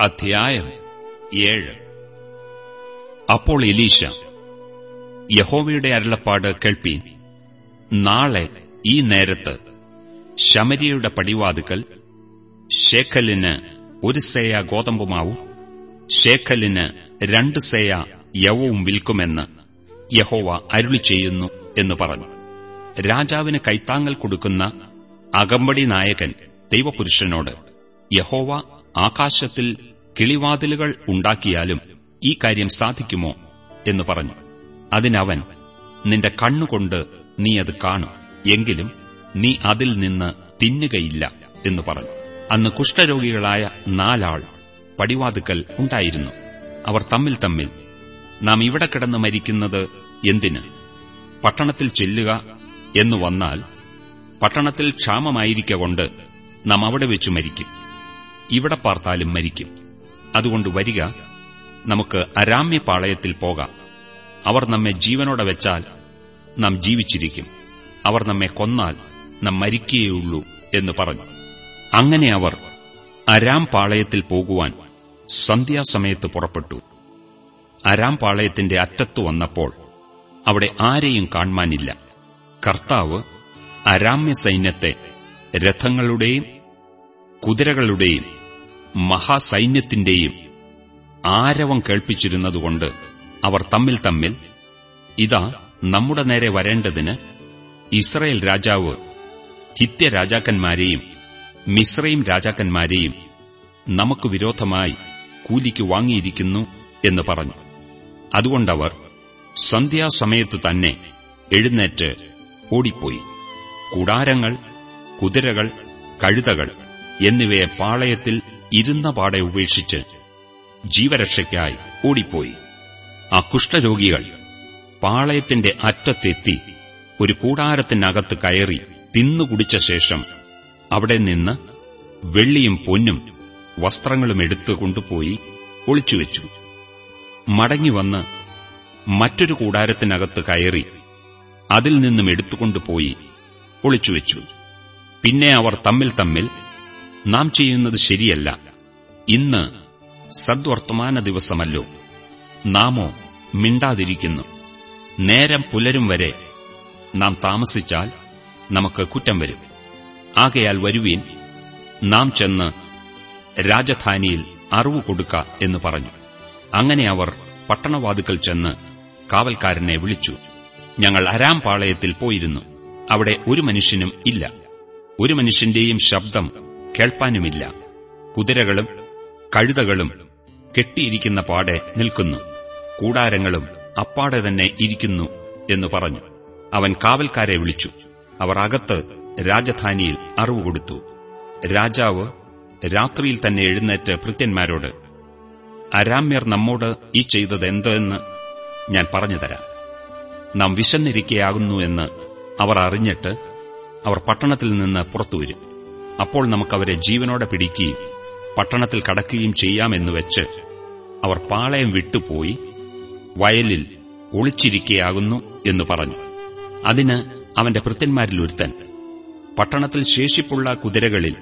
അധ്യായം ഏഴ്. അപ്പോൾ എലീശ യഹോവയുടെ അരുളപ്പാട് കേൾപ്പീൻ നാളെ ഈ നേരത്ത് ശമരിയുടെ പടിവാതുക്കൽ ഷേഖലിന് ഒരു സേയ ഗോതമ്പുമാവും ഷേഖലിന് രണ്ട് സേയ യവവും വിൽക്കുമെന്ന് യഹോവ അരുളി ചെയ്യുന്നു എന്ന് പറഞ്ഞു. രാജാവിന് കൈത്താങ്ങൽ കൊടുക്കുന്ന അകമ്പടി നായകൻ ദൈവപുരുഷനോട് യഹോവ ആകാശത്തിൽ കിളിവാതിലുകൾ ഉണ്ടാക്കിയാലും ഈ കാര്യം സാധിക്കുമോ എന്ന് പറഞ്ഞു. അതിനവൻ നിന്റെ കണ്ണുകൊണ്ട് നീ അത് കാണും എങ്കിലും നീ അതിൽ നിന്ന് തിന്നുകയില്ല എന്ന് പറഞ്ഞു. അന്ന് കുഷ്ഠരോഗികളായ നാലാൾ പടിവാതുക്കൽ ഉണ്ടായിരുന്നു. അവർ തമ്മിൽ തമ്മിൽ നാം ഇവിടെ കിടന്ന് മരിക്കുന്നത് എന്തിന്? പട്ടണത്തിൽ ചെല്ലുക എന്നു വന്നാൽ പട്ടണത്തിൽ ക്ഷാമമായിരിക്കൊണ്ട് നാം അവിടെ വെച്ചു മരിക്കും. ഇവിടെ പാർത്താലും മരിക്കും. അതുകൊണ്ട് വരിക നമുക്ക് അരാമ്യപാളയത്തിൽ പോകാം. അവർ നമ്മെ ജീവനോടെ വെച്ചാൽ നാം ജീവിച്ചിരിക്കും. അവർ നമ്മെ കൊന്നാൽ നാം മരിക്കുകയുള്ളൂ എന്ന് പറഞ്ഞു. അങ്ങനെ അവർ അരാം പാളയത്തിൽ പോകുവാൻ സന്ധ്യാസമയത്ത് പുറപ്പെട്ടു. അരാം പാളയത്തിന്റെ അറ്റത്തു വന്നപ്പോൾ അവിടെ ആരെയും കാണുവാനില്ല. കർത്താവ് അരാമ്യ സൈന്യത്തെ രഥങ്ങളുടെയും കുതിരകളുടെയും മഹാസൈന്യത്തിന്റെയും ആരവം കേൾപ്പിച്ചിരുന്നതുകൊണ്ട് അവർ തമ്മിൽ തമ്മിൽ ഇതാ നമ്മുടെ നേരെ വരേണ്ടതിന് ഇസ്രയേൽ രാജാവ് ഹിത്യ രാജാക്കന്മാരെയും മിശ്രയും രാജാക്കന്മാരെയും നമുക്ക് വിരോധമായി കൂലിക്ക് വാങ്ങിയിരിക്കുന്നു എന്ന് പറഞ്ഞു. അതുകൊണ്ടവർ സന്ധ്യാസമയത്ത് തന്നെ എഴുന്നേറ്റ് ഓടിപ്പോയി. കൂടാരങ്ങൾ കുതിരകൾ കഴുതകൾ എന്നിവയെ പാളയത്തിൽ ഇരുന്ന പാടെ ഉപേക്ഷിച്ച് ജീവരക്ഷയ്ക്കായി ഓടിപ്പോയി. ആ കുഷ്ഠരോഗികൾ പാളയത്തിന്റെ അറ്റത്തെത്തി ഒരു കൂടാരത്തിനകത്ത് കയറി തിന്നുകുടിച്ച ശേഷം അവിടെ നിന്ന് വെള്ളിയും പൊന്നും വസ്ത്രങ്ങളും എടുത്തു കൊണ്ടുപോയി ഒളിച്ചുവെച്ചു മടങ്ങിവന്ന് മറ്റൊരു കൂടാരത്തിനകത്ത് കയറി അതിൽ നിന്നും എടുത്തുകൊണ്ടുപോയി ഒളിച്ചുവെച്ചു പിന്നെ അവർ തമ്മിൽ തമ്മിൽ നാം ചെയ്യുന്നത് ശരിയല്ല. ഇന്ന് സദ്വർത്തമാന ദിവസമല്ലോ. നാമോ മിണ്ടാതിരിക്കുന്നു. നേരം പുലരും വരെ നാം താമസിച്ചാൽ നമുക്ക് കുറ്റം വരും. ആകയാൽ വരുവീൻ നാം ചെന്ന് രാജധാനിയിൽ അറിവ് കൊടുക്ക എന്ന് പറഞ്ഞു. അങ്ങനെ അവർ പട്ടണവാതുക്കൽ ചെന്ന് കാവൽക്കാരനെ വിളിച്ചു. ഞങ്ങൾ അരാം പാളയത്തിൽ പോയിരുന്നു. അവിടെ ഒരു മനുഷ്യനും ഇല്ല. ഒരു മനുഷ്യന്റെയും ശബ്ദം കേൾപ്പാനുമില്ല. കുതിരകളും കഴുതകളും കെട്ടിയിരിക്കുന്ന പാടെ നിൽക്കുന്നു. കൂടാരങ്ങളും അപ്പാടെ തന്നെ ഇരിക്കുന്നു എന്ന് പറഞ്ഞു. അവൻ കാവൽക്കാരെ വിളിച്ചു. അവർ അകത്ത് രാജധാനിയിൽ അറിവ് കൊടുത്തു. രാജാവ് രാത്രിയിൽ തന്നെ എഴുന്നേറ്റ് ഭൃത്യന്മാരോട് അരാമ്യർ നമ്മോട് ഈ ചെയ്തത് എന്തെന്ന് ഞാൻ പറഞ്ഞുതരാം നാം വിശന്നിരിക്കയാകുന്നു എന്ന് അവർ അറിഞ്ഞിട്ട് അവർ പട്ടണത്തിൽ നിന്ന് പുറത്തുവരും അപ്പോൾ നമുക്കവരെ ജീവനോടെ പിടിക്കുകയും പട്ടണത്തിൽ കടക്കുകയും ചെയ്യാമെന്ന് വെച്ച് അവർ പാളയം വിട്ടുപോയി വയലിൽ ഒളിച്ചിരിക്കയാകുന്നു എന്ന് പറഞ്ഞു. അതിന് അവന്റെ ഭൃത്യന്മാരിൽ ഒരുത്തൻ പട്ടണത്തിൽ ശേഷിപ്പുള്ള കുതിരകളിൽ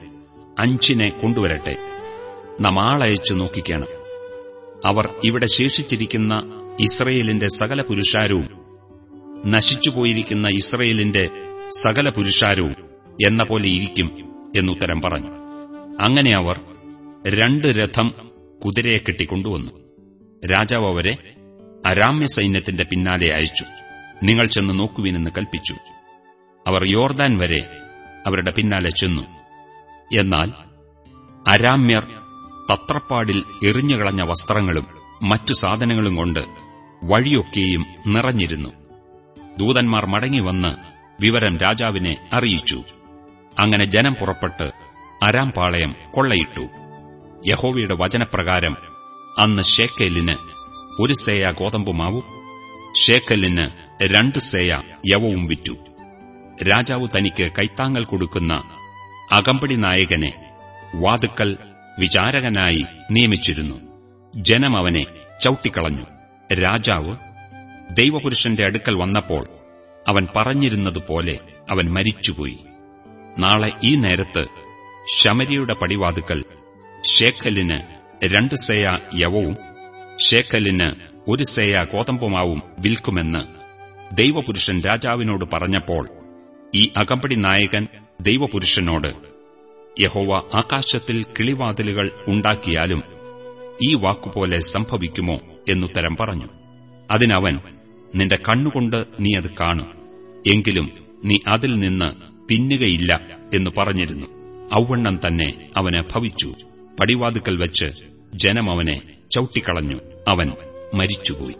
അഞ്ചിനെ കൊണ്ടുവരട്ടെ നാം ആളയച്ചു നോക്കിക്കണം. അവർ ഇവിടെ ശേഷിച്ചിരിക്കുന്ന ഇസ്രയേലിന്റെ സകല പുരുഷാരവും നശിച്ചുപോയിരിക്കുന്ന ഇസ്രയേലിന്റെ സകല പുരുഷാരവും എന്ന പോലെ ഇരിക്കും. എന്നുത്തരം പറഞ്ഞു. അങ്ങനെ അവർ രണ്ട് രഥം കുതിരയെ കെട്ടിക്കൊണ്ടുവന്നു. രാജാവ് അവരെ അരാമ്യ സൈന്യത്തിന്റെ പിന്നാലെ അയച്ചു. നിങ്ങൾ ചെന്ന് നോക്കുവിനെന്ന് കൽപ്പിച്ചു. അവർ യോർദാൻ വരെ അവരുടെ പിന്നാലെ ചെന്നു. എന്നാൽ അരാമ്യർ തത്രപ്പാടിൽ എറിഞ്ഞുകളഞ്ഞ വസ്ത്രങ്ങളും മറ്റു സാധനങ്ങളും കൊണ്ട് വഴിയൊക്കെയും നിറഞ്ഞിരുന്നു. ദൂതന്മാർ മടങ്ങിവന്ന് വിവരം രാജാവിനെ അറിയിച്ചു. അങ്ങനെ ജനം പുറപ്പെട്ട് അരാം പാളയം കൊള്ളയിട്ടു. യഹോവയുടെ വചനപ്രകാരം അന്ന് ഷേക്കലിന് ഒരു സേയ ഗോതമ്പുമാവും ഷേക്കലിന് രണ്ട് സേയ യവവും വിറ്റു. രാജാവ് തനിക്ക് കൈത്താങ്ങൽ കൊടുക്കുന്ന അകമ്പടി നായകനെ വാതുക്കൽ വിചാരകനായി നിയമിച്ചിരുന്നു. ജനം അവനെ ചവിട്ടിക്കളഞ്ഞു. രാജാവ് ദൈവപുരുഷന്റെ അടുക്കൽ വന്നപ്പോൾ അവൻ പറഞ്ഞിരുന്നതുപോലെ അവൻ മരിച്ചുപോയി. നാളെ ഈ നേരത്ത് ശമരിയുടെ പടിവാതുക്കൽ ഷേഖലിന് രണ്ട് സേയ യവവും ഷേഖലിന് ഒരു സേയ ഗോതമ്പുമാവും വിൽക്കുമെന്ന് ദൈവപുരുഷൻ രാജാവിനോട് പറഞ്ഞപ്പോൾ ഈ അകമ്പടി നായകൻ ദൈവപുരുഷനോട് യഹോവ ആകാശത്തിൽ കിളിവാതിലുകൾ ഉണ്ടാക്കിയാലും ഈ വാക്കുപോലെ സംഭവിക്കുമോ? എന്നുത്തരം പറഞ്ഞു. അതിനവൻ നിന്റെ കണ്ണുകൊണ്ട് നീ അത് കാണും. എങ്കിലും നീ അതിൽ നിന്ന് തിന്നുകയില്ല എന്ന് പറഞ്ഞിരുന്നു. ഔവണ്ണം തന്നെ അവന് ഭവിച്ചു. പടിവാതുക്കൽ വച്ച് ജനം അവനെ ചവിട്ടിക്കളഞ്ഞു. അവൻ മരിച്ചുപോയി.